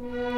Yeah.